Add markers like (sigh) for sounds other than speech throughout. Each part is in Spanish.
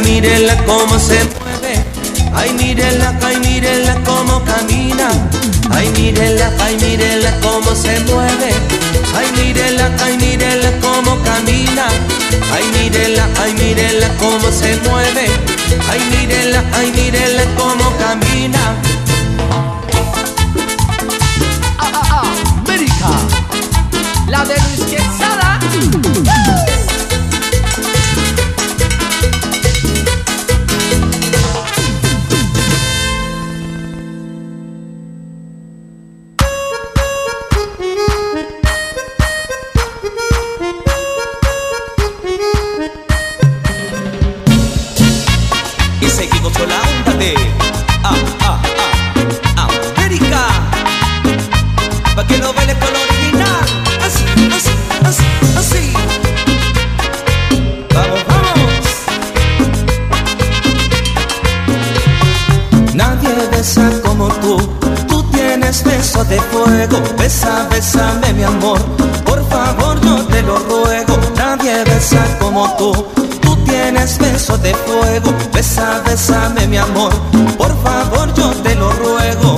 ay mírenla cómo se mueve. Ay mírenla, ay mírenla cómo camina. Ay mírenla, ay mírenla cómo se mueve. Ay mírenla, ay mírenla cómo camina. Ay mírenla, ay mírenla cómo se mueve. Ay mírenla, ay mírenla cómo camina. Ah, ah, ah, América, la de Y seguimos con la onda de ah, ah, ah, América. Pa' que no bailes con lo original. Así, así, así, así. Vamos, vamos. Nadie besa como tú. Tú tienes beso de fuego. Besa, bésame, mi amor. Por favor, yo te lo ruego. Nadie besa como tú. De fuego. Besa, bésame, mi amor. Por favor, yo te lo ruego.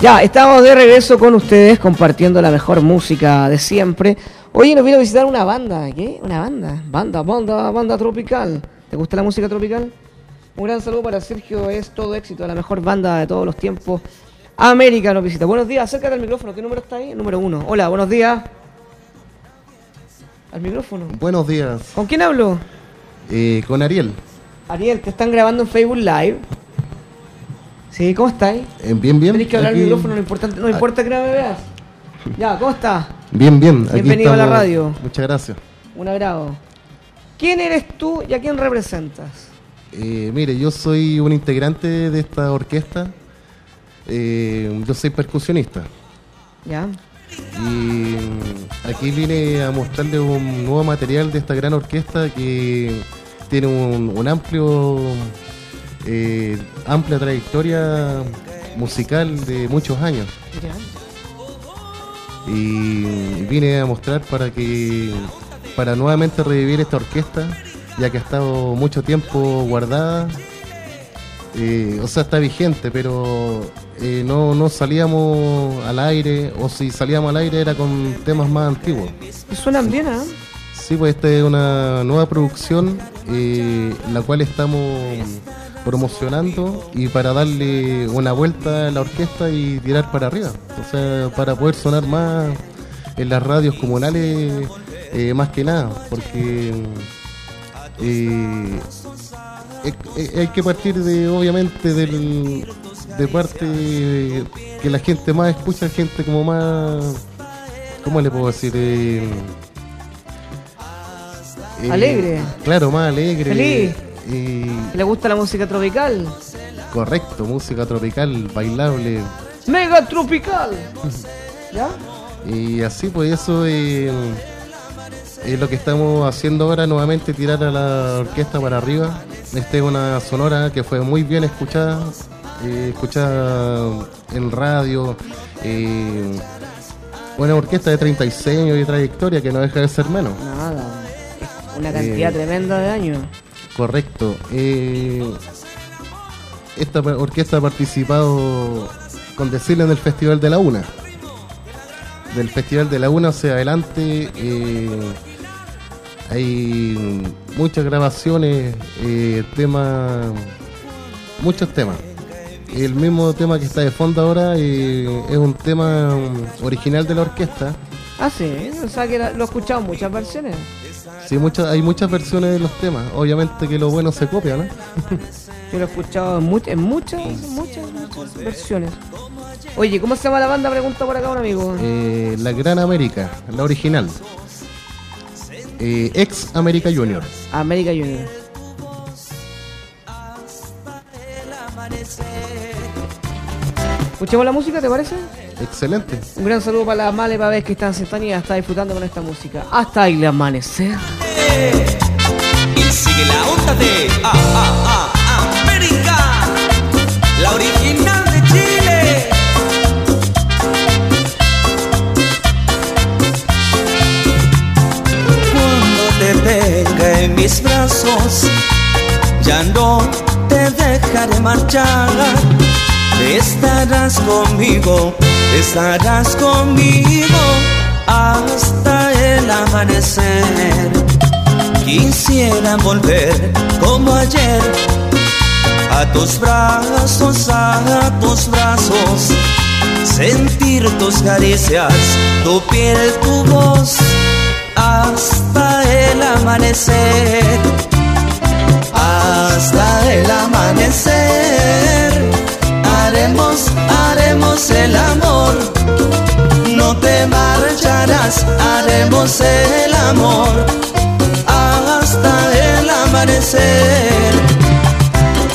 Ya, estamos de regreso con ustedes compartiendo la mejor música de siempre. Hoy nos vino a visitar una banda, ¿qué? Una banda, banda, banda, banda tropical. ¿Te gusta la música tropical? Un gran saludo para Sergio, es todo éxito, la mejor banda de todos los tiempos. América nos visita. Buenos días, acércate al micrófono, ¿qué número está ahí? Número uno. Hola, buenos días. Al micrófono. Buenos días, ¿Con quién hablo? eh, con Ariel. Ariel, te están grabando en Facebook Live. Sí, ¿cómo estáis? Eh, bien, bien. Tenés que hablar al micrófono, no importa, no importa que no me veas. Ya, ¿cómo estás? Bien, bien. Bienvenido a la radio. Muchas gracias. Un agrado. ¿Quién eres tú y a quién representas? Eh, mire, yo soy un integrante de esta orquesta. Eh, yo soy percusionista. ¿Ya? Y aquí vine a mostrarles un nuevo material de esta gran orquesta que tiene un, un amplio, eh, amplia trayectoria musical de muchos años. y vine a mostrar para que para nuevamente revivir esta orquesta ya que ha estado mucho tiempo guardada Eh, o sea está vigente pero eh, no, no salíamos al aire o si salíamos al aire era con temas más antiguos Y suenan bien, ¿ah? Sí, pues esta es una nueva producción, eh, la cual estamos promocionando y para darle una vuelta a la orquesta y tirar para arriba. O sea, para poder sonar más en las radios comunales, eh, más que nada, porque eh, hay que partir de, obviamente, del, de parte que la gente más escucha, gente como más, ¿cómo le puedo decir? Eh, eh, Alegre. Claro, más alegre. Feliz. ¿Le gusta la música tropical? correcto, música tropical, bailable. ¡Mega tropical! (laughs) ¿Ya? Y así, pues eso eh, es lo que estamos haciendo ahora, nuevamente tirar a la orquesta para arriba. Esta es una sonora que fue muy bien escuchada, eh, en radio. eh, una orquesta de 36 años de trayectoria que no deja de ser menos. Nada. Una cantidad Eh, tremenda de años. Correcto. Eh, esta orquesta ha participado, con decirle, en el Festival de la Una. Del Festival de la Una hacia adelante hay muchas grabaciones, eh, temas, muchos temas. El mismo tema que está de fondo ahora eh, es un tema original de la orquesta. Ah, sí. O sea que lo he escuchado en muchas versiones. Sí, muchas, hay muchas versiones de los temas. Obviamente que lo bueno se copia, ¿no? (laughs) Yo lo he escuchado en, much- en muchas, muchas, muchas versiones. Oye, ¿cómo se llama la banda? Pregunta por acá un amigo. Eh, la Gran América, la original. Eh, ex América Junior. América Junior. Escuchemos la música, ¿te parece? Excelente. Un gran saludo para las males babes que están sentadas y está disfrutando con esta música. Hasta el amanecer. Y sigue la onda de ah, ah, ah, América, la original de Chile. Cuando te pega en mis brazos, ya no te dejaré marchar Estarás conmigo, estarás conmigo hasta el amanecer. Quisiera volver como ayer a tus brazos, a tus brazos, sentir tus caricias, tu piel, tu voz hasta el amanecer, hasta el amanecer. Haremos, haremos el amor, no te marcharás, haremos el amor, hasta el amanecer,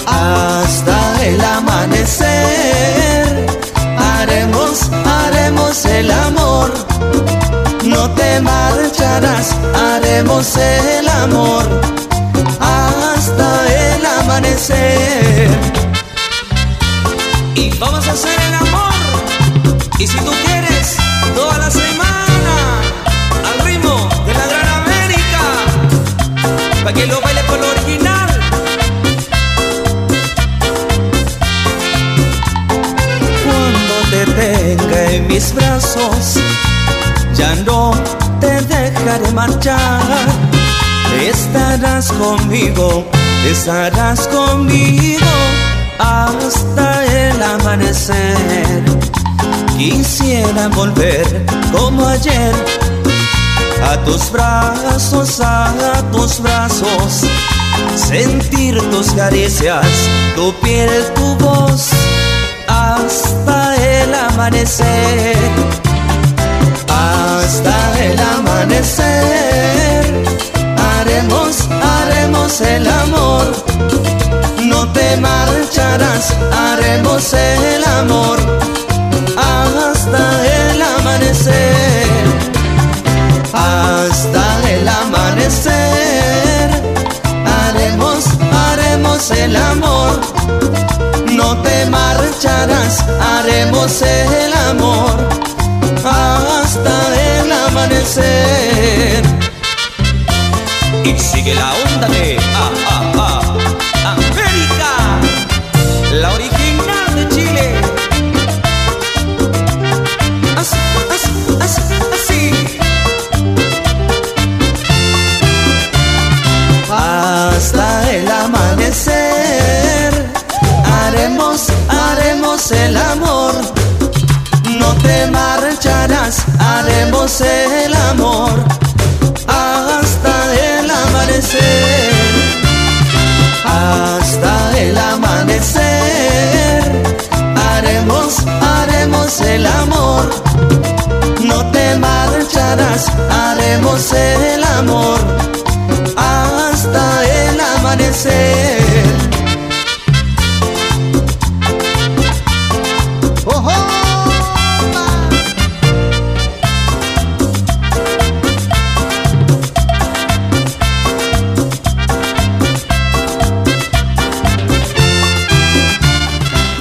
hasta el amanecer. Haremos, haremos el amor. No te marcharás, haremos el amor. Hasta el amanecer. Y vamos a hacer el amor, y si tú quieres, toda la semana, al ritmo de la Gran América, para que lo baile con lo original. Cuando te tenga en mis brazos, ya no te dejaré marchar. Estarás conmigo, estarás conmigo hasta el amanecer. Quisiera volver como ayer a tus brazos, a tus brazos, sentir tus caricias, tu piel, tu voz hasta el amanecer hasta el amanecer. Haremos, haremos el amor. Te marcharás, haremos el amor. Hasta el amanecer. Hasta el amanecer. Haremos, haremos el amor. No te marcharás, haremos el amor hasta el amanecer. Y sigue la onda de ah, ah, ah, América,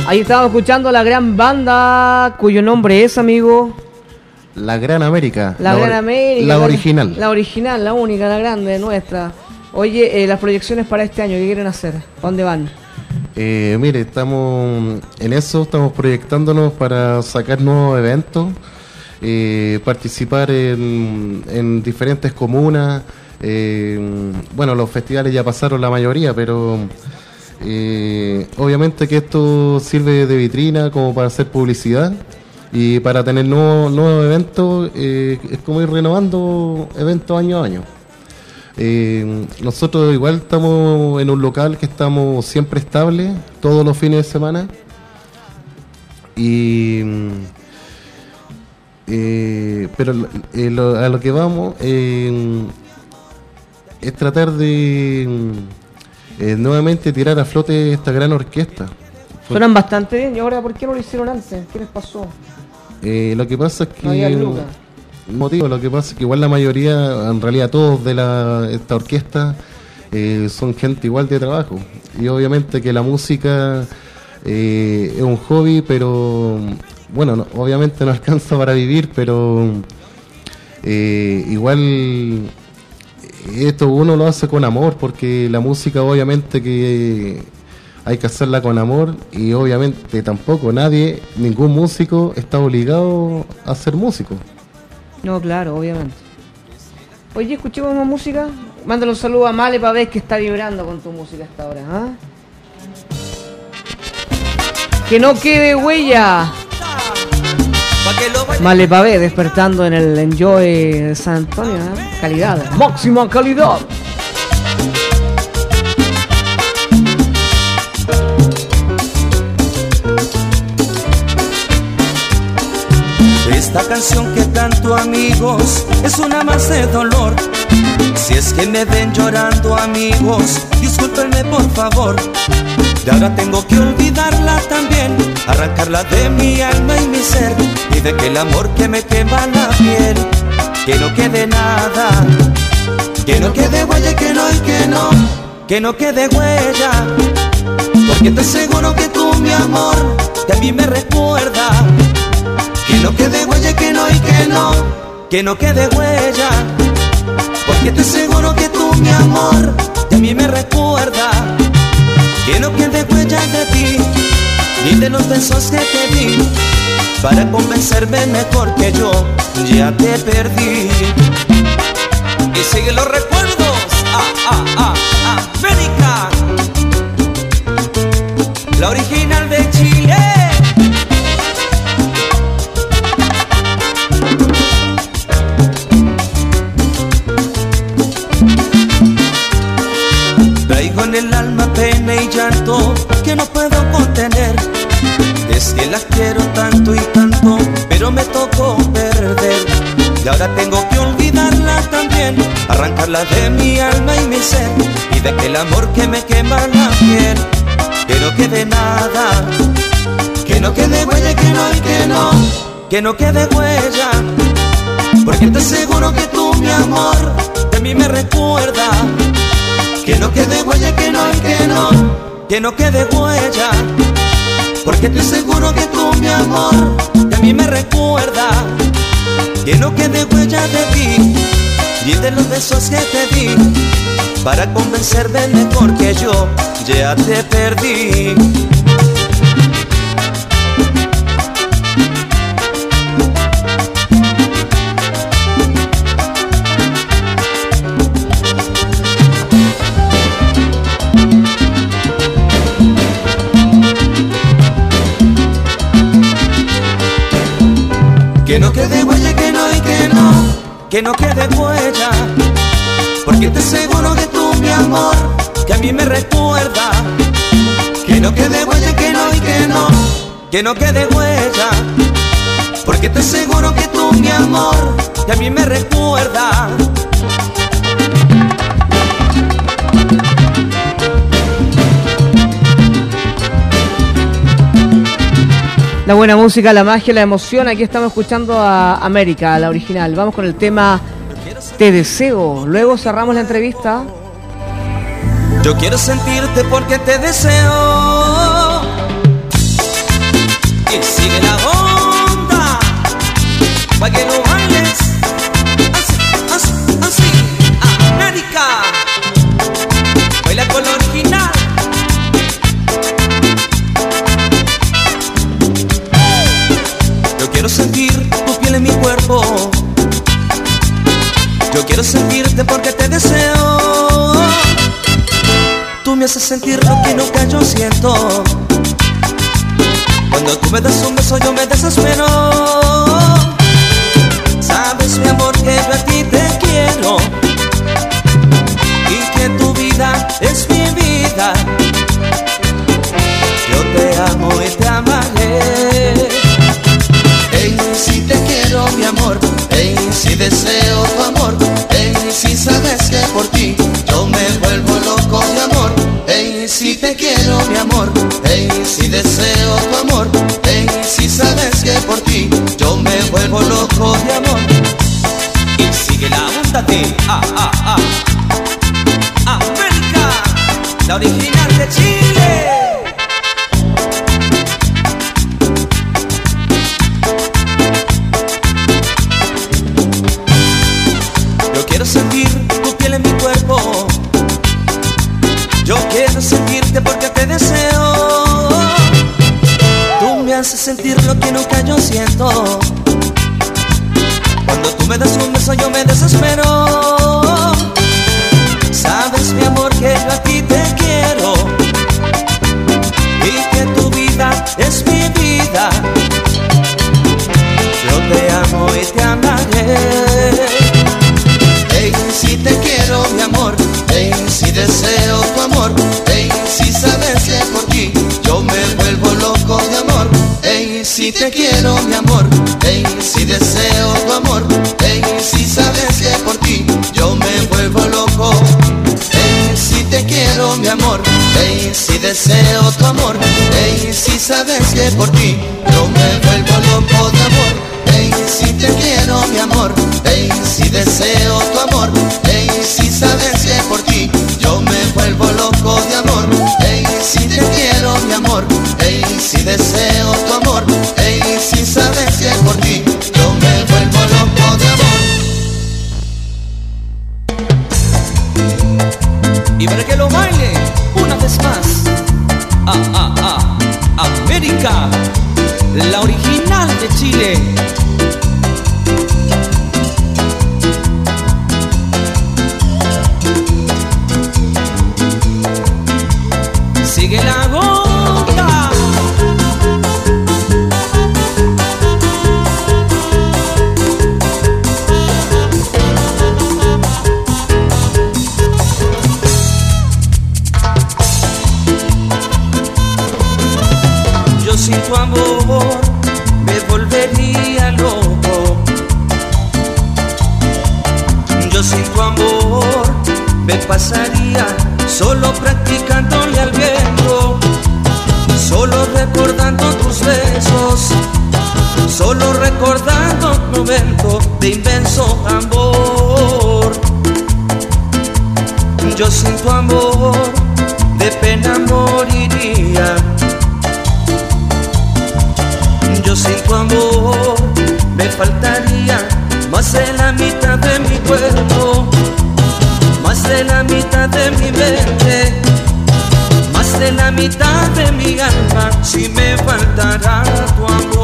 Ahí estamos escuchando la gran banda cuyo nombre es, amigo. La Gran América. La, Gran América. La original. La original, la única, la grande, nuestra. Oye, eh, las proyecciones para este año, ¿qué quieren hacer? ¿Pa' ¿Dónde van? Eh, mire, estamos en eso, estamos proyectándonos para sacar nuevos eventos, eh, participar en, en diferentes comunas. eh, bueno, los festivales ya pasaron la mayoría, pero eh, obviamente que esto sirve de vitrina como para hacer publicidad y para tener nuevos, nuevos eventos, eh, es como ir renovando eventos año a año. Eh, nosotros igual estamos en un local que estamos siempre estables, todos los fines de semana. Y, mm, pero a lo que vamos es tratar de mm, eh, nuevamente tirar a flote esta gran orquesta. Suenan bastante bien. ¿Y ahora por qué no lo hicieron antes? ¿Qué les pasó? Eh, lo que pasa es que No había motivo, lo que pasa es que igual la mayoría, en realidad todos de la, esta orquesta eh, son gente igual de trabajo. Y obviamente que la música eh, es un hobby, pero bueno, no- obviamente no (laughs) alcanza para vivir, pero igual esto uno lo hace con amor, porque la música obviamente que hay que hacerla con amor y obviamente tampoco nadie, ningún músico está obligado a ser músico. No, claro, obviamente. Oye, escuchemos más música. Mándale un saludo a Male para ver que está vibrando con tu música hasta ahora. ¿ah? Que no quede huella. Male Pavé despertando en el Enjoy San Antonio. ¿eh? Calidad. Máxima calidad. Esta canción que canto amigos es una más de dolor. Si es que me ven llorando amigos, discúlpenme por favor. De ahora tengo que olvidarla también, arrancarla de mi alma y mi ser. Y de que el amor que me quema la piel, que no quede nada. Que no quede huella, que no y que no, que no quede huella. Porque estoy seguro que tú, mi amor, que a mí me recuerda. Que no quede huella, que no y que no, que no quede huella. Porque estoy seguro que tú, mi amor, de mí me recuerda. Que no quede huella de ti, ni de los besos que te di. Para convencerme mejor que yo, ya te perdí. Y sigue los recuerdos. Ah, ah, ah, América. La original de Chile. Y llanto que no puedo contener. Es que la quiero tanto y tanto, pero me tocó perder. Y ahora tengo que olvidarla también, arrancarla de mi alma y mi ser. Y de que el amor que me quema la piel, que no quede nada. Que no quede huella, que no y que no, que no quede huella. Porque estoy seguro que tú, mi amor, de mí me recuerda. Que no quede huella, que no que no, que no quede huella. Porque estoy seguro que tú, mi amor, de mí me recuerda. Que no quede huella de ti y de los besos que te di. Para convencerme mejor que yo, ya te perdí. Que no quede huella, que no y que no, que no quede huella. Porque estoy seguro de tú, mi amor, que a mí me recuerda. Que no quede huella, que no y que no, que no quede huella. Porque estoy seguro que tú, mi amor, que a mí me recuerda. La buena música, la magia, la emoción. Aquí estamos escuchando a América, la original. Vamos con el tema Te deseo. Luego cerramos la entrevista. Yo quiero sentirte porque te deseo. Y sigue la onda. Sentir lo que nunca yo siento. Cuando tú me das un beso yo me desespero. Sabes mi amor que yo a ti te quiero y que tu vida es mi vida. Yo te amo y te amaré. Ey, si te quiero mi amor, ey, si deseo Te quiero mi amor, hey, si deseo tu amor, hey, si sabes que por ti yo me vuelvo loco. Hey, si te quiero mi amor, hey, si deseo tu amor, hey, si sabes que por ti yo me vuelvo loco de amor. Hey, si te quiero mi amor, hey, si deseo tu amor. yo sin tu amor de pena moriría. Yo sin tu amor me faltaría más de la mitad de mi cuerpo, más de la mitad de mi mente, más de la mitad de mi alma si me faltara tu amor.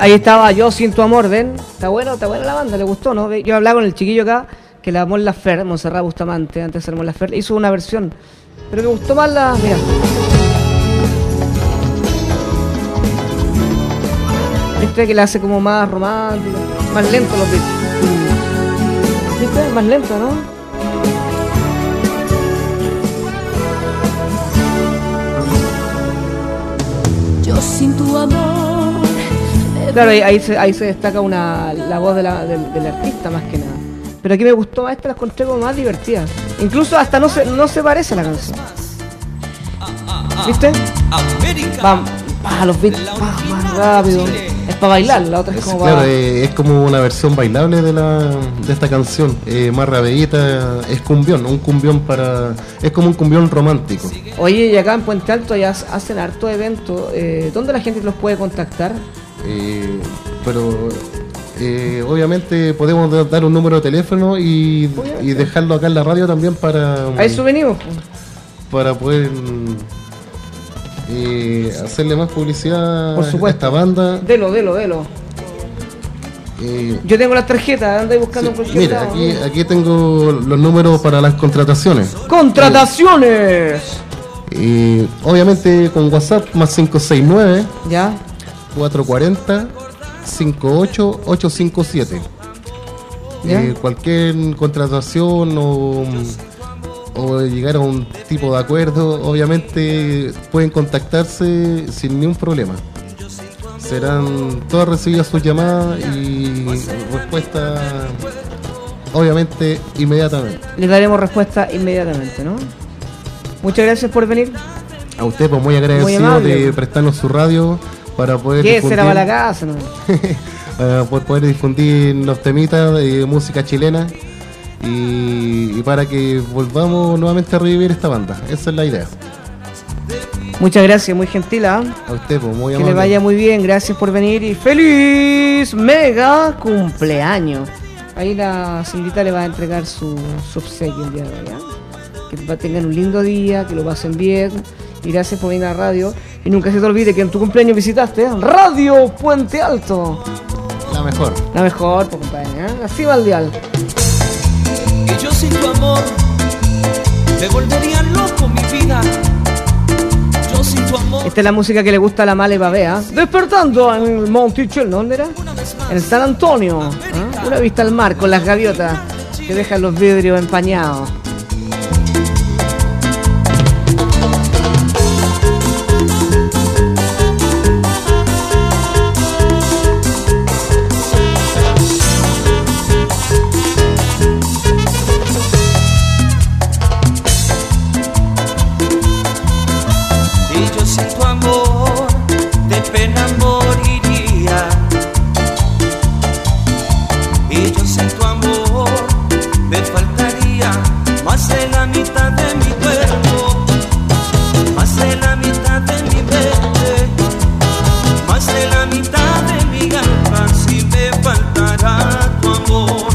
Ahí estaba Yo Siento Amor, ¿ven? Está bueno, está buena la banda, le gustó, ¿no? Yo hablaba con el chiquillo acá, que la Mon Lafer, Monserrat Bustamante, antes de ser Mon Lafer, hizo una versión. Pero me gustó más la. Mira. Viste que la hace como más romántica, más lento los beats. ¿Viste? Más lento, ¿no? Yo sin tu amor Claro, ahí, ahí se, ahí se destaca una, la voz de la- del, del artista más que nada. Pero aquí me gustó más, esta la encontré como más divertida. Incluso hasta no se, no se parece a la canción. ¿Viste? Pa, los beats, más rápido. Es para bailar, la otra es como claro, para... eh, es como una versión bailable de la de esta canción, eh, más rabeíta, es cumbión, un cumbión para es como un cumbión romántico. Oye, y acá en Puente Alto ya hacen harto evento. Eh, ¿Dónde la gente los puede contactar? Eh, pero eh, obviamente podemos da- dar un número de teléfono y, y dejarlo acá en la radio también para A eso venimos. para poder eh, hacerle más publicidad Por a esta banda. Delo, delo, delo. Eh, Yo tengo las tarjetas, andáis buscando sí, mira, aquí, aquí tengo los números para las contrataciones. ¡Contrataciones! Y obviamente con WhatsApp más 569 ¿Ya? 440 58857. ¿Ya? Eh, cualquier contratación o, o llegar a un tipo de acuerdo, obviamente pueden contactarse sin ningún problema. Serán todas recibidas sus llamadas y respuesta, obviamente, inmediatamente. Les daremos respuesta inmediatamente, ¿no? Muchas gracias por venir. A usted, pues muy agradecido de prestarnos su radio para poder ¿Qué difundir, será para la casa? No? para poder, difundir los temitas de música chilena y, y para que volvamos nuevamente a revivir esta banda. Esa es la idea. Muchas gracias, muy gentil, ¿ah? A usted, pues muy Que amable. le vaya muy bien, gracias por venir y feliz mega cumpleaños. Ahí la señorita le va a entregar su, su obsequio el día de hoy. ¿ah? Que va- tengan un lindo día, que lo pasen bien y gracias por venir a la radio. Y nunca se te olvide que en tu cumpleaños visitaste ¿eh? Radio Puente Alto. La mejor. La mejor, pues, compadre, ¿eh? Así va el dial. Y yo sin tu amor me volvería loco mi vida. Yo sin tu amor Esta es la música que le gusta a la Male Babea. Despertando en el Monticello, ¿dónde era? En San Antonio. ¿ah? Una vista al mar con las gaviotas que dejan los vidrios empañados. amor.